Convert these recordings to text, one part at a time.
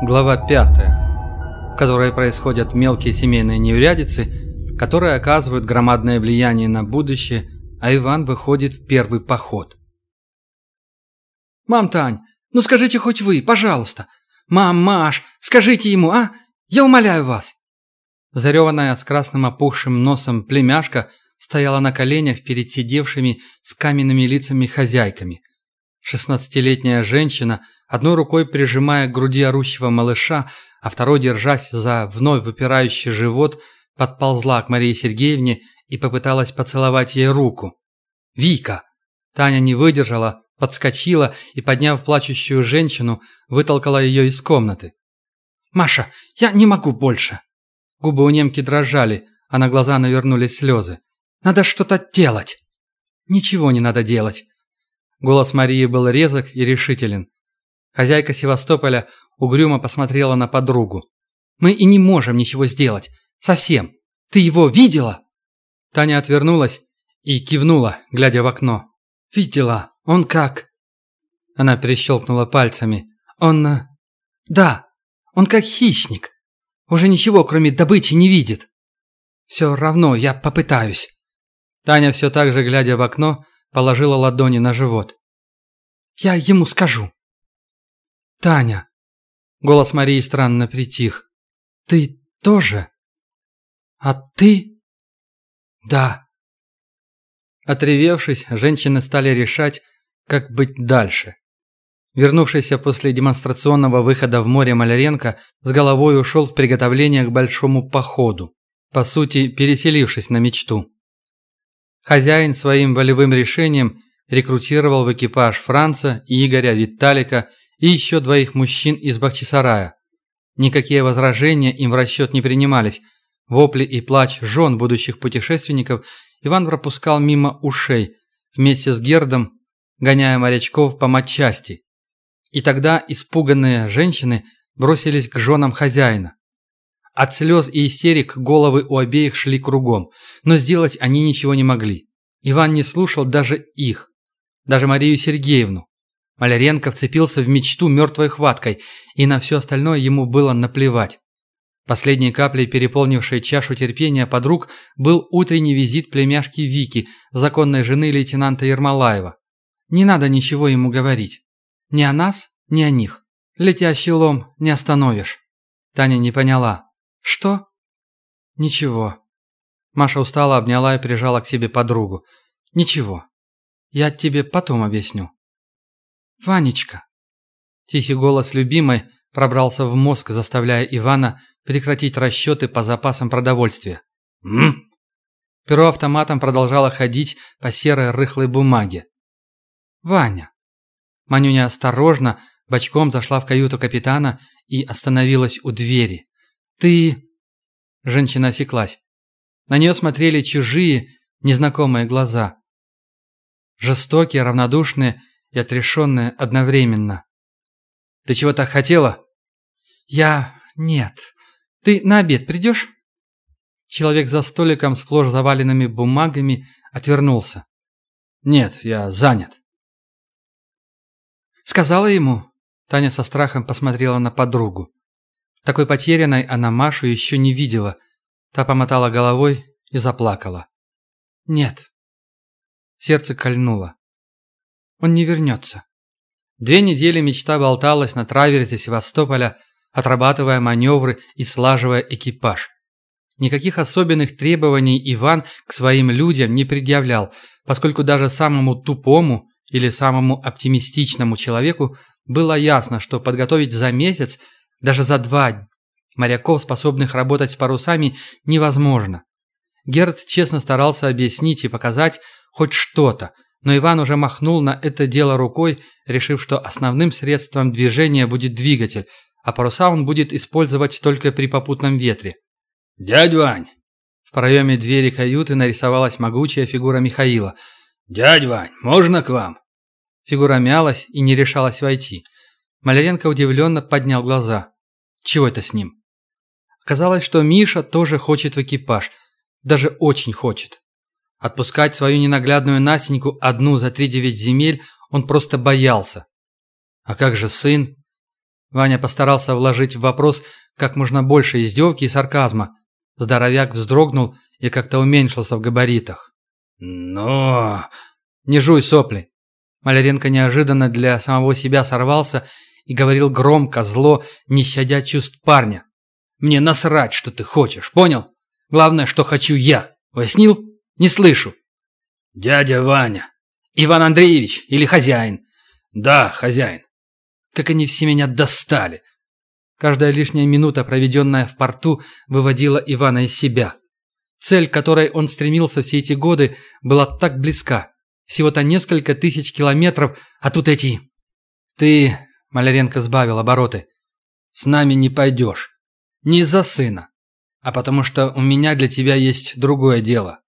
Глава 5, в которой происходят мелкие семейные неурядицы, которые оказывают громадное влияние на будущее, а Иван выходит в первый поход. «Мам, Тань, ну скажите хоть вы, пожалуйста. Мам, Маш, скажите ему, а? Я умоляю вас». Зареванная с красным опухшим носом племяшка стояла на коленях перед сидевшими с каменными лицами хозяйками. Шестнадцатилетняя женщина – одной рукой прижимая к груди орущего малыша, а второй, держась за вновь выпирающий живот, подползла к Марии Сергеевне и попыталась поцеловать ей руку. «Вика!» Таня не выдержала, подскочила и, подняв плачущую женщину, вытолкала ее из комнаты. «Маша, я не могу больше!» Губы у немки дрожали, а на глаза навернулись слезы. «Надо что-то делать!» «Ничего не надо делать!» Голос Марии был резок и решителен. Хозяйка Севастополя угрюмо посмотрела на подругу. «Мы и не можем ничего сделать. Совсем. Ты его видела?» Таня отвернулась и кивнула, глядя в окно. «Видела. Он как?» Она перещелкнула пальцами. «Он... Э, да, он как хищник. Уже ничего, кроме добычи, не видит. Все равно я попытаюсь». Таня, все так же глядя в окно, положила ладони на живот. «Я ему скажу. «Таня!» Голос Марии странно притих. «Ты тоже? А ты?» «Да». Отревевшись, женщины стали решать, как быть дальше. Вернувшийся после демонстрационного выхода в море Маляренко с головой ушел в приготовление к большому походу, по сути, переселившись на мечту. Хозяин своим волевым решением рекрутировал в экипаж Франца, Игоря, Виталика и еще двоих мужчин из Бахчисарая. Никакие возражения им в расчет не принимались. Вопли и плач жен будущих путешественников Иван пропускал мимо ушей, вместе с Гердом, гоняя морячков по матчасти. И тогда испуганные женщины бросились к женам хозяина. От слез и истерик головы у обеих шли кругом, но сделать они ничего не могли. Иван не слушал даже их, даже Марию Сергеевну. Маляренко вцепился в мечту мертвой хваткой, и на все остальное ему было наплевать. Последней каплей, переполнившей чашу терпения подруг, был утренний визит племяшки Вики, законной жены лейтенанта Ермолаева. Не надо ничего ему говорить. Ни о нас, ни о них. Летящий лом не остановишь. Таня не поняла. Что? Ничего. Маша устало обняла и прижала к себе подругу. Ничего. Я тебе потом объясню. «Ванечка!» Тихий голос любимой пробрался в мозг, заставляя Ивана прекратить расчеты по запасам продовольствия. «М?», Перо автоматом продолжало ходить по серой рыхлой бумаге. «Ваня!» Манюня осторожно, бочком зашла в каюту капитана и остановилась у двери. «Ты...» Женщина осеклась. На нее смотрели чужие, незнакомые глаза. Жестокие, равнодушные и отрешенная одновременно. «Ты чего-то хотела?» «Я... нет. Ты на обед придешь?» Человек за столиком, сплошь заваленными бумагами, отвернулся. «Нет, я занят». «Сказала ему?» Таня со страхом посмотрела на подругу. Такой потерянной она Машу еще не видела. Та помотала головой и заплакала. «Нет». Сердце кольнуло. Он не вернется. Две недели мечта болталась на траверзе Севастополя, отрабатывая маневры и слаживая экипаж. Никаких особенных требований Иван к своим людям не предъявлял, поскольку даже самому тупому или самому оптимистичному человеку было ясно, что подготовить за месяц, даже за два моряков, способных работать с парусами, невозможно. Герд честно старался объяснить и показать хоть что-то – но Иван уже махнул на это дело рукой, решив, что основным средством движения будет двигатель, а паруса он будет использовать только при попутном ветре. «Дядь Вань!» В проеме двери каюты нарисовалась могучая фигура Михаила. «Дядь Вань, можно к вам?» Фигура мялась и не решалась войти. Маляренко удивленно поднял глаза. Чего это с ним? Оказалось, что Миша тоже хочет в экипаж. Даже очень хочет. Отпускать свою ненаглядную Насеньку одну за три девять земель он просто боялся. А как же сын? Ваня постарался вложить в вопрос как можно больше издевки и сарказма. Здоровяк вздрогнул и как-то уменьшился в габаритах. «Но...» «Не жуй сопли!» Маляренко неожиданно для самого себя сорвался и говорил громко, зло, не щадя чувств парня. «Мне насрать, что ты хочешь, понял? Главное, что хочу я. Пояснил? Не слышу». «Дядя Ваня». «Иван Андреевич или хозяин?» «Да, хозяин». «Как они все меня достали!» Каждая лишняя минута, проведенная в порту, выводила Ивана из себя. Цель, к которой он стремился все эти годы, была так близка. Всего-то несколько тысяч километров, а тут эти... Ты, Маляренко сбавил обороты, с нами не пойдешь. Не из-за сына, а потому что у меня для тебя есть другое дело.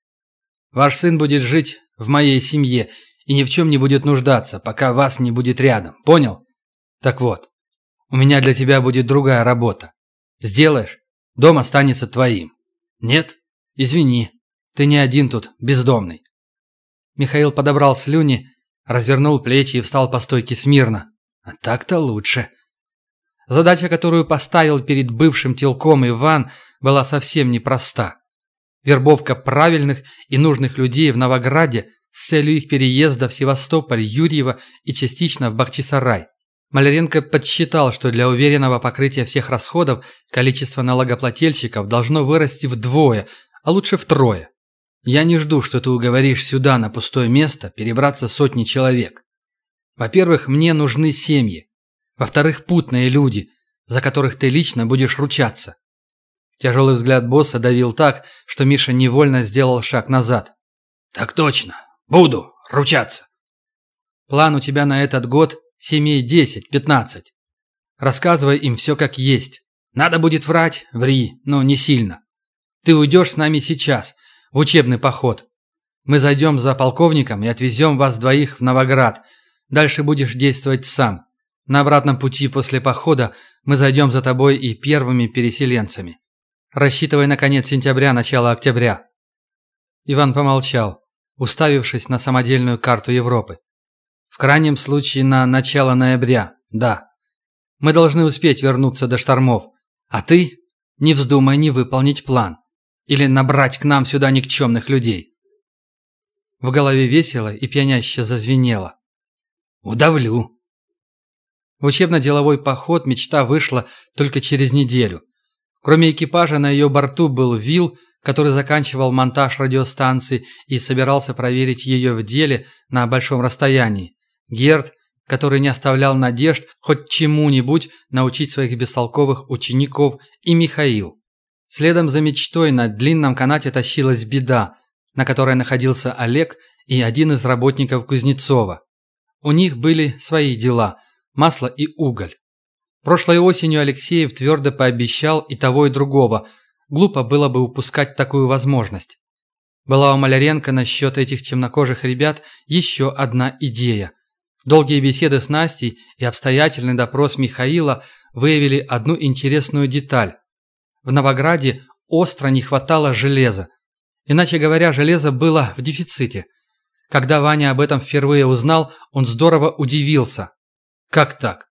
Ваш сын будет жить в моей семье и ни в чем не будет нуждаться, пока вас не будет рядом, понял? Так вот, у меня для тебя будет другая работа. Сделаешь, дом останется твоим. Нет? Извини, ты не один тут, бездомный. Михаил подобрал слюни, развернул плечи и встал по стойке смирно. А так-то лучше. Задача, которую поставил перед бывшим телком Иван, была совсем непроста. Вербовка правильных и нужных людей в Новограде с целью их переезда в Севастополь, Юрьево и частично в Бахчисарай. Маляренко подсчитал, что для уверенного покрытия всех расходов количество налогоплательщиков должно вырасти вдвое, а лучше втрое. Я не жду, что ты уговоришь сюда, на пустое место, перебраться сотни человек. Во-первых, мне нужны семьи. Во-вторых, путные люди, за которых ты лично будешь ручаться. Тяжелый взгляд босса давил так, что Миша невольно сделал шаг назад. «Так точно. Буду ручаться». «План у тебя на этот год Семей десять, пятнадцать. Рассказывай им все как есть. Надо будет врать, ври, но не сильно. Ты уйдешь с нами сейчас, в учебный поход. Мы зайдем за полковником и отвезем вас двоих в Новоград. Дальше будешь действовать сам. На обратном пути после похода мы зайдем за тобой и первыми переселенцами. Рассчитывай на конец сентября, начало октября». Иван помолчал, уставившись на самодельную карту Европы. В крайнем случае на начало ноября, да. Мы должны успеть вернуться до штормов. А ты не вздумай не выполнить план. Или набрать к нам сюда никчемных людей. В голове весело и пьяняще зазвенело. Удавлю. В учебно-деловой поход мечта вышла только через неделю. Кроме экипажа на ее борту был Вил, который заканчивал монтаж радиостанции и собирался проверить ее в деле на большом расстоянии. Герд, который не оставлял надежд хоть чему-нибудь научить своих бестолковых учеников, и Михаил. Следом за мечтой на длинном канате тащилась беда, на которой находился Олег и один из работников Кузнецова. У них были свои дела – масло и уголь. Прошлой осенью Алексеев твердо пообещал и того, и другого. Глупо было бы упускать такую возможность. Была у Маляренко насчет этих темнокожих ребят еще одна идея – Долгие беседы с Настей и обстоятельный допрос Михаила выявили одну интересную деталь. В Новограде остро не хватало железа. Иначе говоря, железо было в дефиците. Когда Ваня об этом впервые узнал, он здорово удивился. «Как так?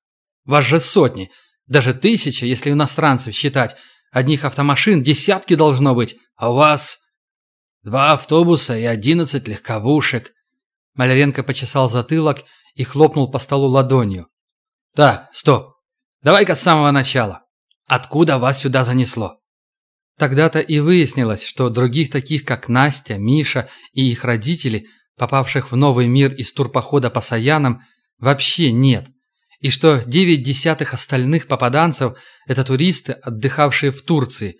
Вас же сотни, даже тысячи, если иностранцев считать. Одних автомашин десятки должно быть, а у вас...» «Два автобуса и одиннадцать легковушек». Маляренко почесал затылок и хлопнул по столу ладонью. «Так, стоп. Давай-ка с самого начала. Откуда вас сюда занесло?» Тогда-то и выяснилось, что других таких, как Настя, Миша и их родители, попавших в новый мир из турпохода по Саянам, вообще нет. И что девять десятых остальных попаданцев – это туристы, отдыхавшие в Турции.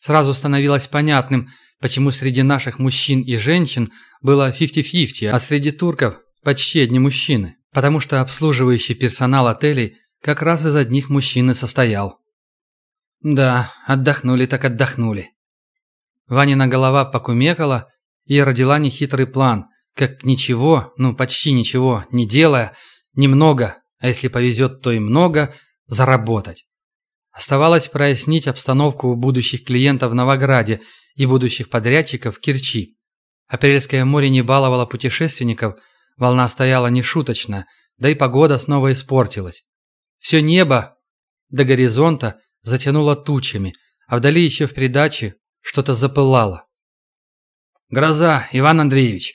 Сразу становилось понятным, почему среди наших мужчин и женщин было 50-50, а среди турков почти одни мужчины, потому что обслуживающий персонал отелей как раз из одних мужчин и состоял. Да, отдохнули так отдохнули. Ванина голова покумекала и родила нехитрый план, как ничего, ну почти ничего, не делая, немного, а если повезет, то и много, заработать. Оставалось прояснить обстановку у будущих клиентов в Новограде и будущих подрядчиков в Керчи. Апрельское море не баловало путешественников – Волна стояла нешуточно, да и погода снова испортилась. Все небо, До горизонта затянуло тучами, а вдали еще в придаче что-то запылало. «Гроза, Иван Андреевич!»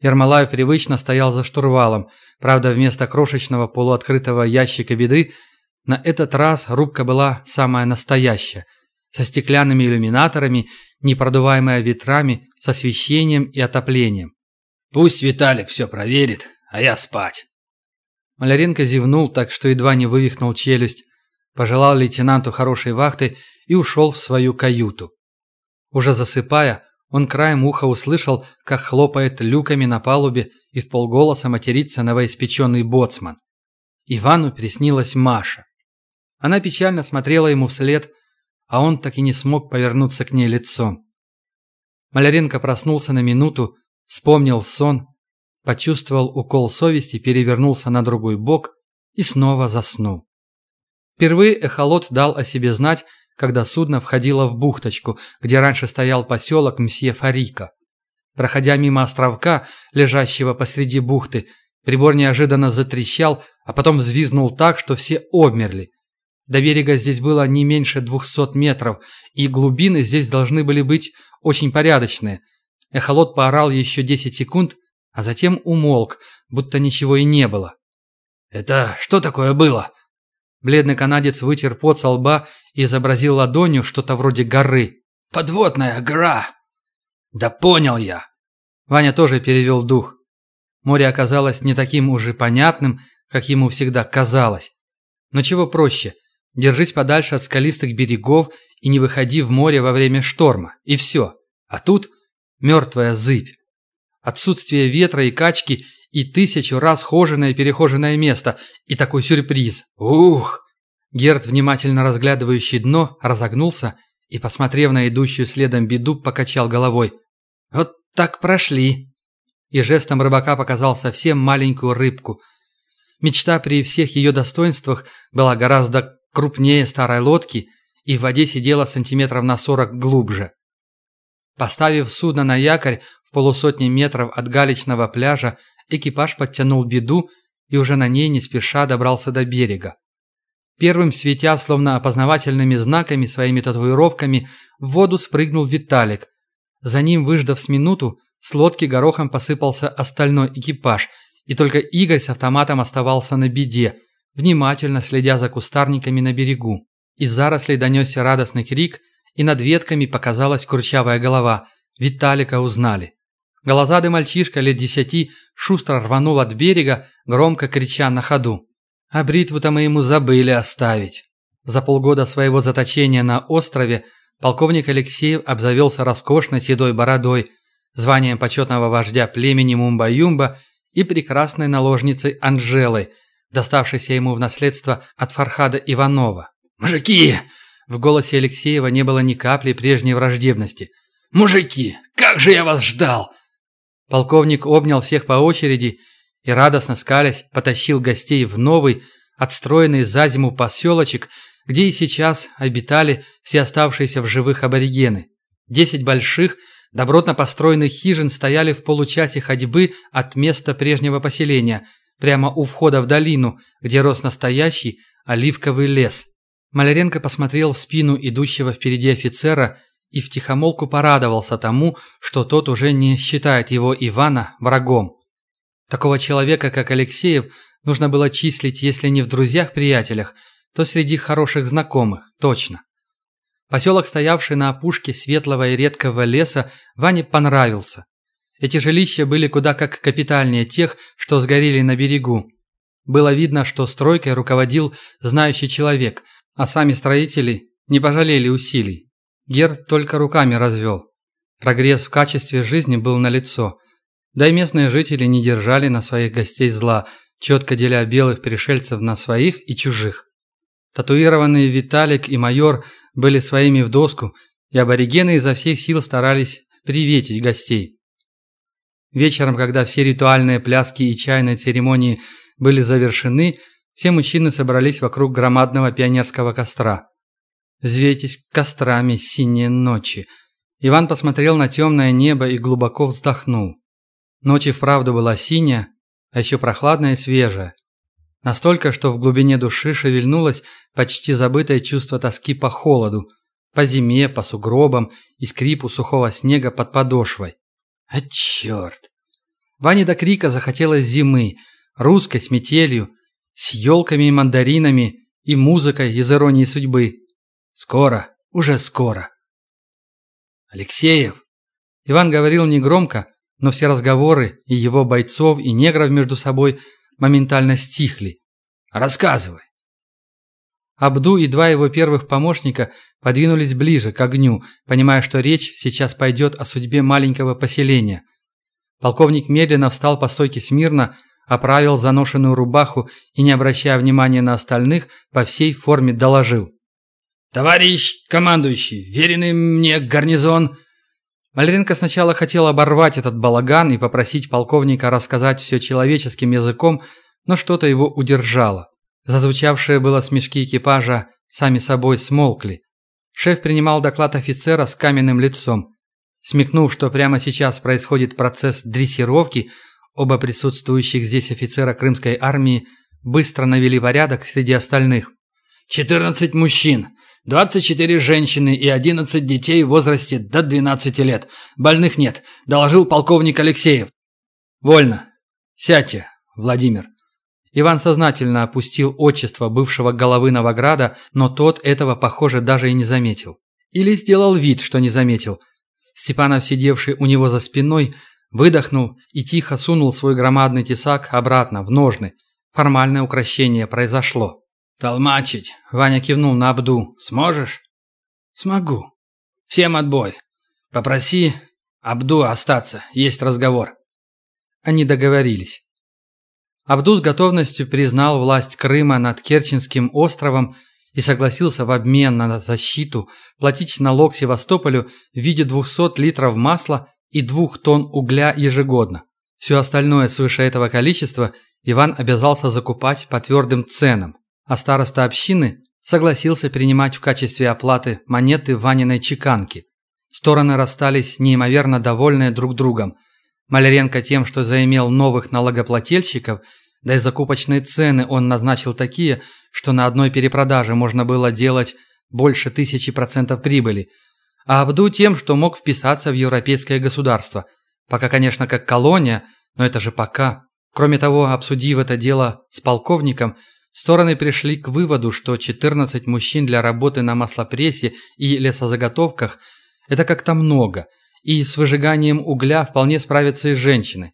Ермолаев привычно стоял за штурвалом. Правда, вместо крошечного полуоткрытого ящика беды на этот раз рубка была самая настоящая, со стеклянными иллюминаторами, непродуваемая ветрами, с освещением и отоплением. «Пусть Виталик все проверит, а я спать». Маляренко зевнул так, что едва не вывихнул челюсть, пожелал лейтенанту хорошей вахты и ушел в свою каюту. Уже засыпая, он краем уха услышал, как хлопает люками на палубе и в полголоса матерится новоиспеченный боцман. Ивану приснилась Маша. Она печально смотрела ему вслед, а он так и не смог повернуться к ней лицом. Маляренко проснулся на минуту, вспомнил сон, почувствовал укол совести, перевернулся на другой бок и снова заснул. Впервые эхолот дал о себе знать, когда судно входило в бухточку, где раньше стоял поселок Мсье Фарика. Проходя мимо островка, лежащего посреди бухты, прибор неожиданно затрещал, а потом взвизнул так, что все обмерли. До берега здесь было не меньше двухсот метров, и глубины здесь должны были быть очень порядочные. Эхолот поорал еще десять секунд, а затем умолк, будто ничего и не было. «Это что такое было?» Бледный канадец вытер пот со лба и изобразил ладонью что-то вроде горы. «Подводная гора!» «Да понял я!» Ваня тоже перевел дух. Море оказалось не таким уже понятным, как ему всегда казалось. Но чего проще? Держись подальше от скалистых берегов и не выходи в море во время шторма. И все. А тут мертвая зыбь. Отсутствие ветра и качки и тысячу раз хоженое и перехоженное место, и такой сюрприз. Ух! Герд, внимательно разглядывающий дно, разогнулся и, посмотрев на идущую следом беду, покачал головой. «Вот так прошли!» И жестом рыбака показал совсем маленькую рыбку. Мечта при всех ее достоинствах была гораздо крупнее старой лодки и в воде сидела сантиметров на сорок глубже. Поставив судно на якорь в полусотни метров от галечного пляжа, экипаж подтянул беду и уже на ней не спеша добрался до берега. Первым светя, словно опознавательными знаками, своими татуировками, в воду спрыгнул Виталик. За ним, выждав с минуту, с лодки горохом посыпался остальной экипаж, и только Игорь с автоматом оставался на беде, внимательно следя за кустарниками на берегу. Из зарослей донесся радостный крик, и над ветками показалась курчавая голова. Виталика узнали. Голозадый мальчишка лет десяти шустро рванул от берега, громко крича на ходу. А бритву-то мы ему забыли оставить. За полгода своего заточения на острове полковник Алексеев обзавелся роскошной седой бородой, званием почетного вождя племени Мумба-Юмба и прекрасной наложницей Анжелой, доставшейся ему в наследство от Фархада Иванова. «Мужики!» В голосе Алексеева не было ни капли прежней враждебности. «Мужики, как же я вас ждал! Полковник обнял всех по очереди и, радостно скалясь, потащил гостей в новый, отстроенный за зиму поселочек, где и сейчас обитали все оставшиеся в живых аборигены. Десять больших, добротно построенных хижин стояли в получасе ходьбы от места прежнего поселения, прямо у входа в долину, где рос настоящий оливковый лес. Маляренко посмотрел в спину идущего впереди офицера и втихомолку порадовался тому, что тот уже не считает его Ивана врагом. Такого человека, как Алексеев, нужно было числить, если не в друзьях-приятелях, то среди хороших знакомых, точно. Поселок, стоявший на опушке светлого и редкого леса, Ване понравился. Эти жилища были куда как капитальнее тех, что сгорели на берегу. Было видно, что стройкой руководил знающий человек, а сами строители не пожалели усилий. Герд только руками развел. Прогресс в качестве жизни был налицо. Да и местные жители не держали на своих гостей зла, четко деля белых пришельцев на своих и чужих. Татуированные Виталик и майор были своими в доску, и аборигены изо всех сил старались приветить гостей. Вечером, когда все ритуальные пляски и чайные церемонии были завершены, все мужчины собрались вокруг громадного пионерского костра. Взвейтесь кострами синие ночи. Иван посмотрел на темное небо и глубоко вздохнул. Ночь и вправду была синяя, а еще прохладная и свежая. Настолько, что в глубине души шевельнулось почти забытое чувство тоски по холоду, по зиме, по сугробам и скрипу сухого снега под подошвой. А черт! Ване до крика захотелось зимы, русской с метелью, с елками и мандаринами и музыкой из иронии судьбы. Скоро, уже скоро. Алексеев! Иван говорил негромко, но все разговоры и его бойцов, и негров между собой моментально стихли. «Рассказывай!» Абду и два его первых помощника подвинулись ближе к огню, понимая, что речь сейчас пойдет о судьбе маленького поселения. Полковник медленно встал по стойке смирно, оправил заношенную рубаху и, не обращая внимания на остальных, по всей форме доложил. «Товарищ командующий, веренный мне гарнизон...» Маляренко сначала хотел оборвать этот балаган и попросить полковника рассказать все человеческим языком, но что-то его удержало. Зазвучавшие было смешки экипажа сами собой смолкли. Шеф принимал доклад офицера с каменным лицом. Смекнув, что прямо сейчас происходит процесс дрессировки, оба присутствующих здесь офицера крымской армии быстро навели порядок среди остальных. «Четырнадцать мужчин, 24 женщины и 11 детей в возрасте до 12 лет. Больных нет, доложил полковник Алексеев. Вольно. Сядьте, Владимир. Иван сознательно опустил отчество бывшего головы Новограда, но тот этого, похоже, даже и не заметил. Или сделал вид, что не заметил. Степанов, сидевший у него за спиной, выдохнул и тихо сунул свой громадный тесак обратно, в ножны. Формальное укращение произошло. «Толмачить!» – Ваня кивнул на Абду. «Сможешь?» «Смогу. Всем отбой. Попроси Абду остаться, есть разговор». Они договорились. Абду с готовностью признал власть Крыма над Керченским островом и согласился в обмен на защиту платить налог Севастополю в виде 200 литров масла и 2 тонн угля ежегодно. Все остальное свыше этого количества Иван обязался закупать по твердым ценам а староста общины согласился принимать в качестве оплаты монеты Ваниной чеканки. Стороны расстались неимоверно довольные друг другом. Маляренко тем, что заимел новых налогоплательщиков, да и закупочные цены он назначил такие, что на одной перепродаже можно было делать больше тысячи процентов прибыли, а Абду тем, что мог вписаться в европейское государство. Пока, конечно, как колония, но это же пока. Кроме того, обсудив это дело с полковником – Стороны пришли к выводу, что 14 мужчин для работы на маслопрессе и лесозаготовках – это как-то много, и с выжиганием угля вполне справятся и женщины.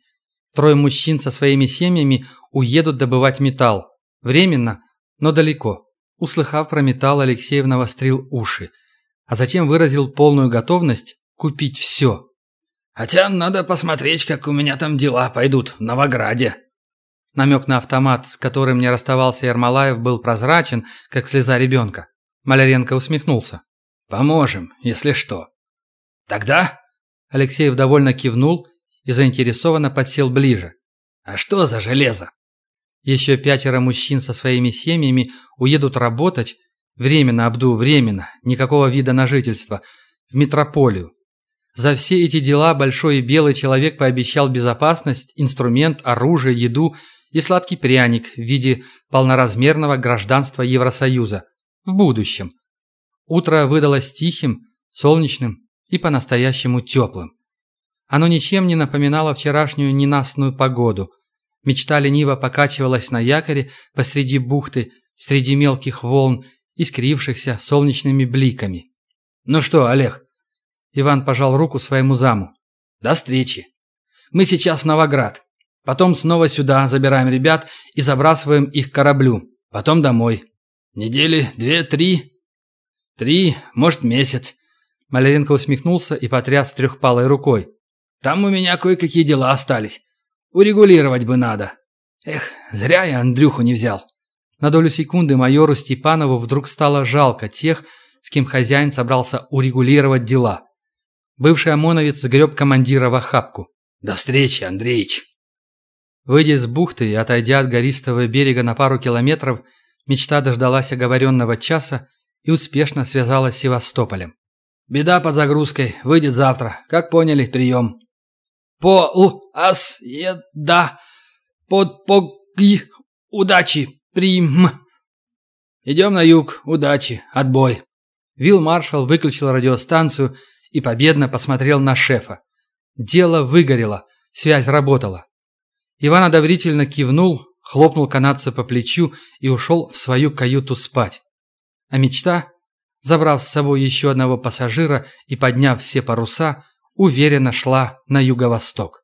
Трое мужчин со своими семьями уедут добывать металл. Временно, но далеко. Услыхав про металл, Алексеев навострил уши, а затем выразил полную готовность купить все. «Хотя надо посмотреть, как у меня там дела пойдут в Новограде», Намек на автомат, с которым не расставался Ермолаев, был прозрачен, как слеза ребенка. Маляренко усмехнулся. «Поможем, если что». «Тогда?» Алексеев довольно кивнул и заинтересованно подсел ближе. «А что за железо?» Еще пятеро мужчин со своими семьями уедут работать, временно, Абду, временно, никакого вида на жительство, в метрополию. За все эти дела большой и белый человек пообещал безопасность, инструмент, оружие, еду и сладкий пряник в виде полноразмерного гражданства Евросоюза в будущем. Утро выдалось тихим, солнечным и по-настоящему теплым. Оно ничем не напоминало вчерашнюю ненастную погоду. Мечта лениво покачивалась на якоре посреди бухты, среди мелких волн, искрившихся солнечными бликами. «Ну что, Олег?» Иван пожал руку своему заму. «До встречи. Мы сейчас в Новоград. Потом снова сюда забираем ребят и забрасываем их к кораблю. Потом домой. Недели две-три. Три, может, месяц. Маляренко усмехнулся и потряс трехпалой рукой. Там у меня кое-какие дела остались. Урегулировать бы надо. Эх, зря я Андрюху не взял. На долю секунды майору Степанову вдруг стало жалко тех, с кем хозяин собрался урегулировать дела. Бывший ОМОНовец сгреб командира в охапку. «До встречи, Андреич!» Выйдя с бухты и отойдя от гористого берега на пару километров, мечта дождалась оговоренного часа и успешно связалась с Севастополем. «Беда под загрузкой. Выйдет завтра. Как поняли, прием». «По... у... ас... еда... под... по... и... Удачи, прим. Идем на юг. Удачи. Отбой. Вилл Маршалл выключил радиостанцию и победно посмотрел на шефа. Дело выгорело, связь работала. Иван одобрительно кивнул, хлопнул канадца по плечу и ушел в свою каюту спать. А мечта, забрав с собой еще одного пассажира и подняв все паруса, уверенно шла на юго-восток.